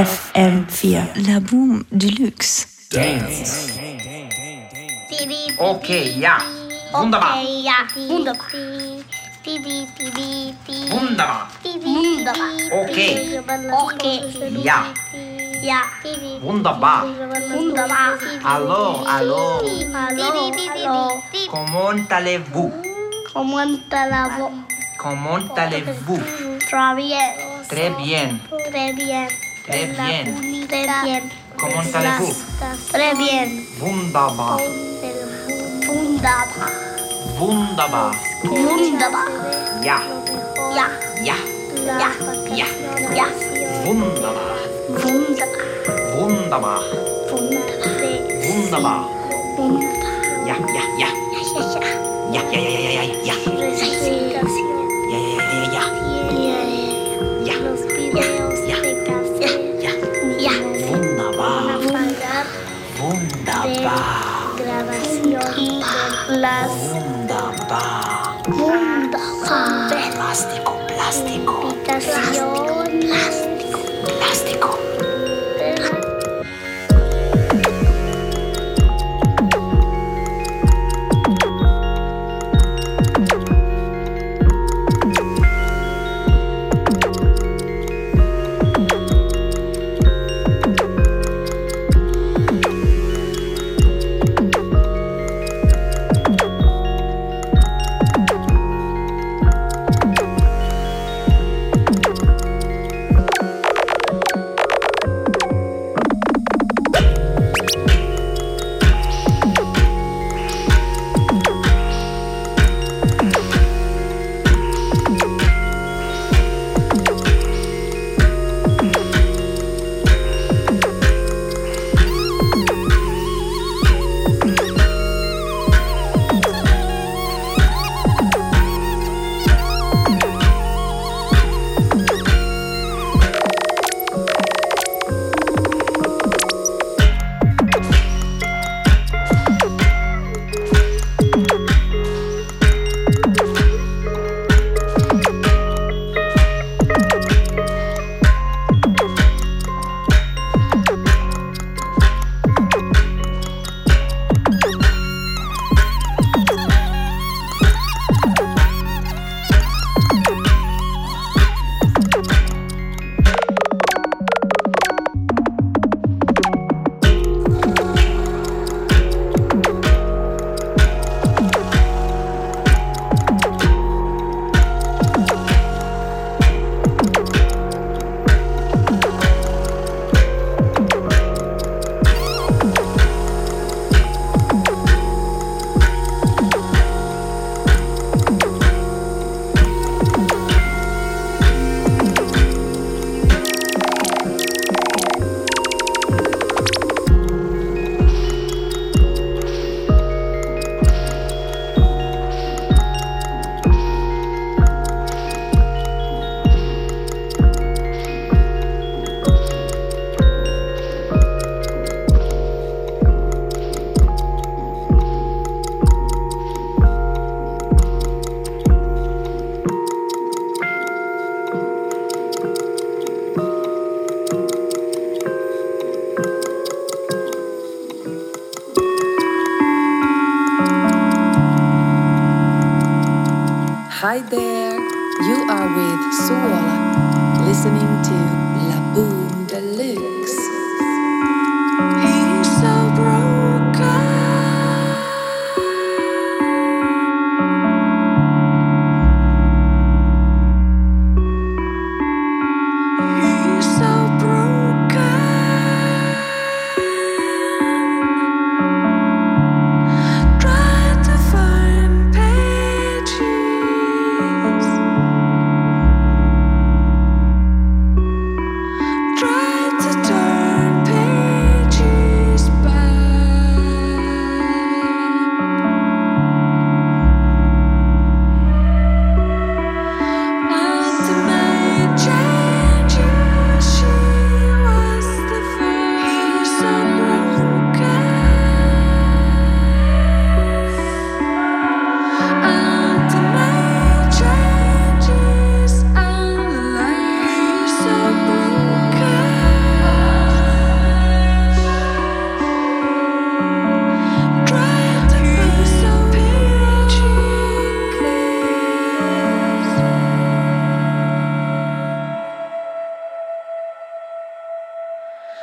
FM4. La Boom Deluxe. Dance. Okay, ja. Wunderbar. Wunderbar. Wunderbar. Wunderbar. Okay. Okay. Ja. Ja. Wunderbar. Wunderbar. Hallo, hallo. Hallo. Hallo. Comment allez-vous? Comment allez-vous? Comment allez-vous? Très bien. Très bien. Très bien. Très bien. Très bien. Comment allez-vous? Très bien. Wunderbar. Wunderbar. Wunderbar. Wunderbar. Ja. Ja. Ja. Ja. Ja. Ja. Wunderbar. Wunderbar. Wunderbar. Wunderbar. Ja, ja, ja. Ja, ja, ja, ja, ja, ja. Ja, ja, ja, ja, ja. Ja. Ja. de grabación de las plástico, plástico, plástico, plástico.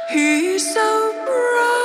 He's so broken.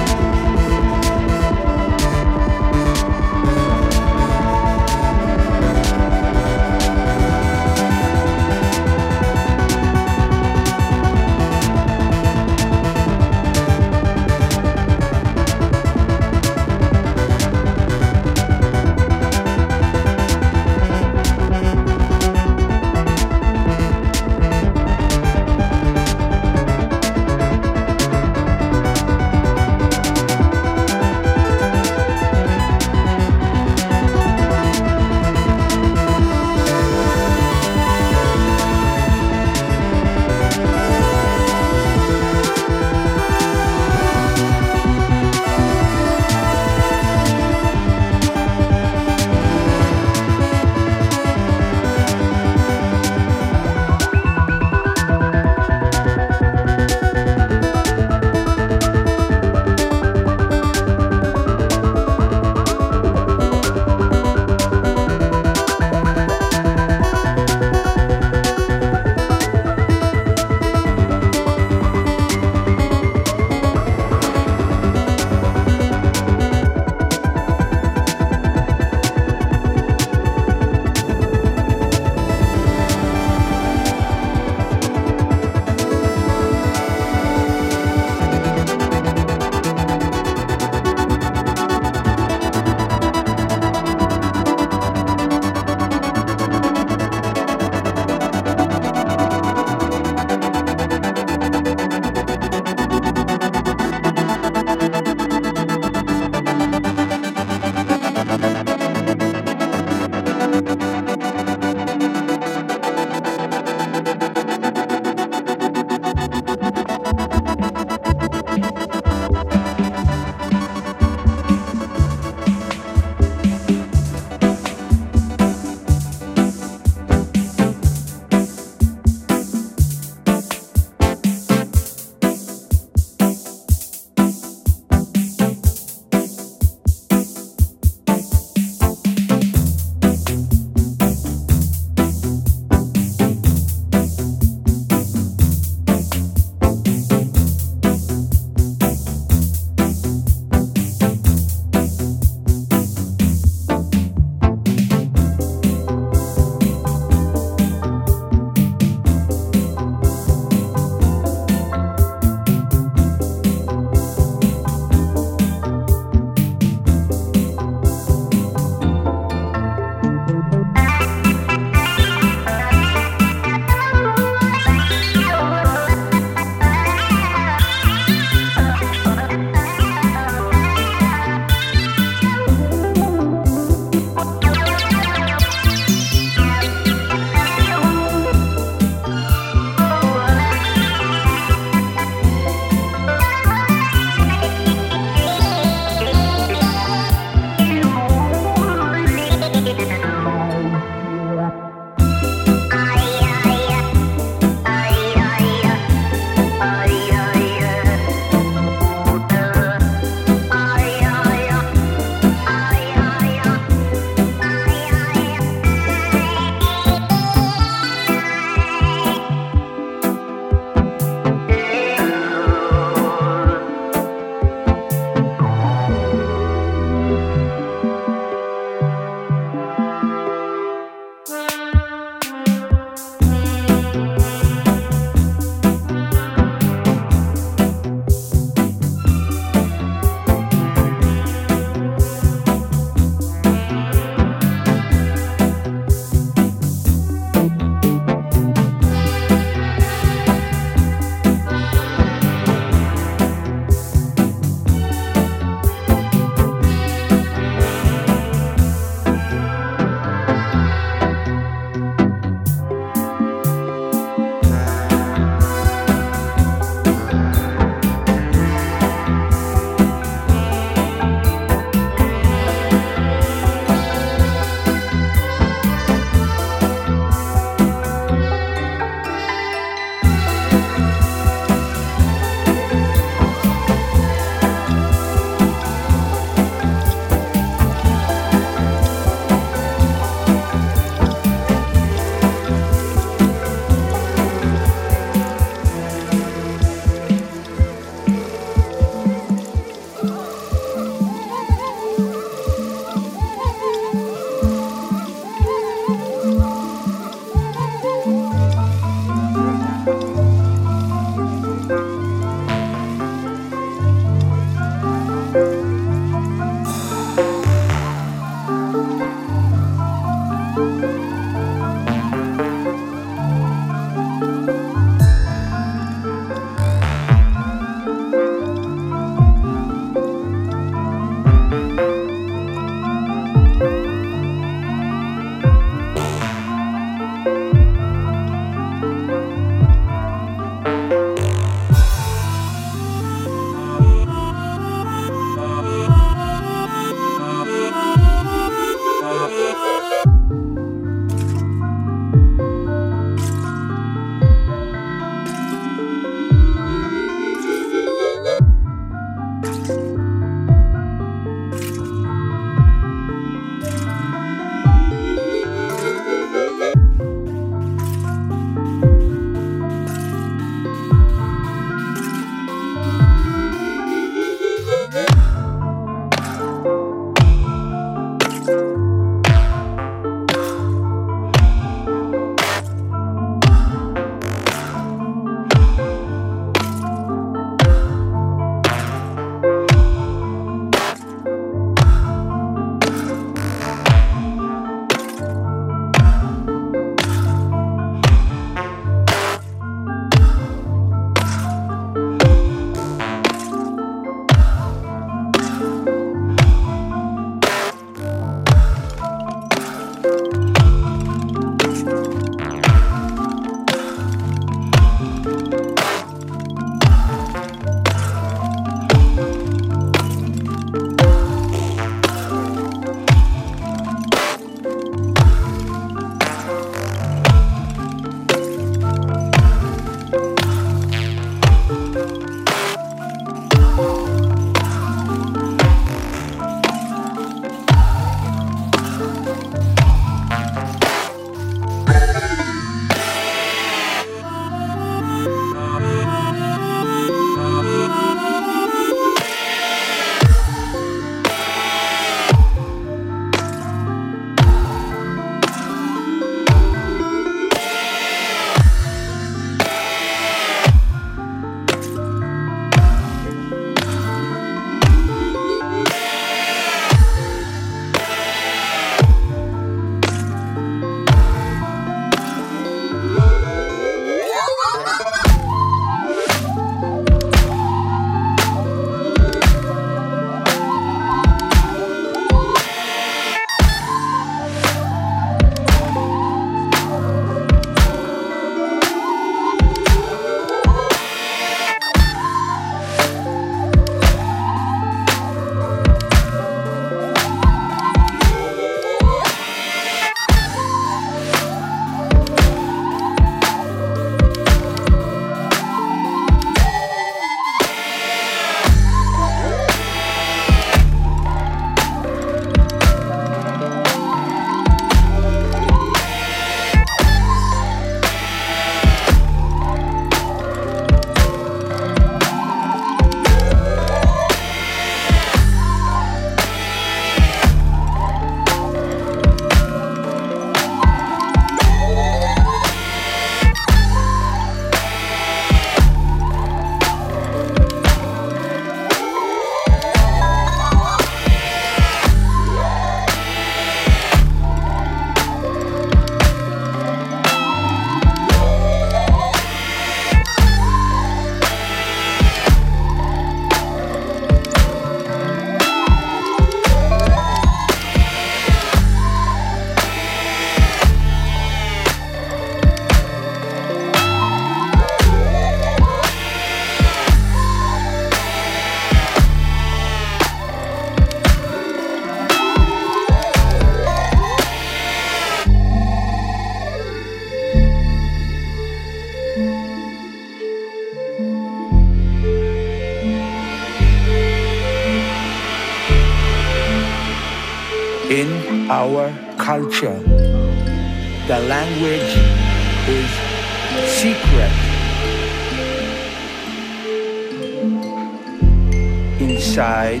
Inside,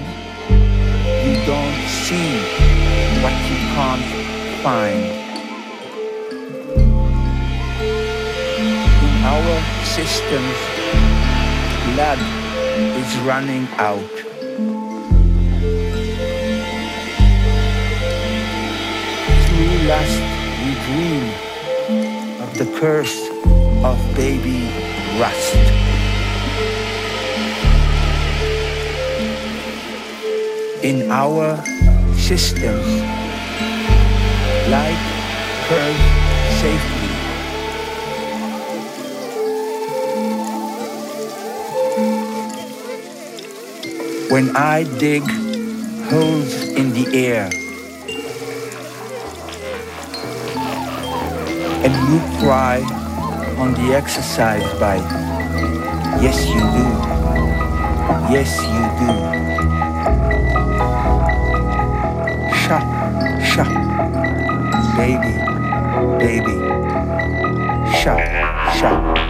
you don't see what you can't find. In our systems, blood is running out. Through lust, we dream of the curse of baby rust. In our systems, light curves safely. When I dig holes in the air and you cry on the exercise bike, yes you do, yes you do. Baby, baby, sha, sha,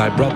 thy brother.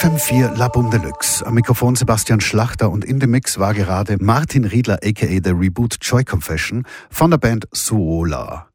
FM4 Labum Deluxe. Am Mikrofon Sebastian Schlachter und in dem Mix war gerade Martin Riedler aka The Reboot Joy Confession von der Band Suola.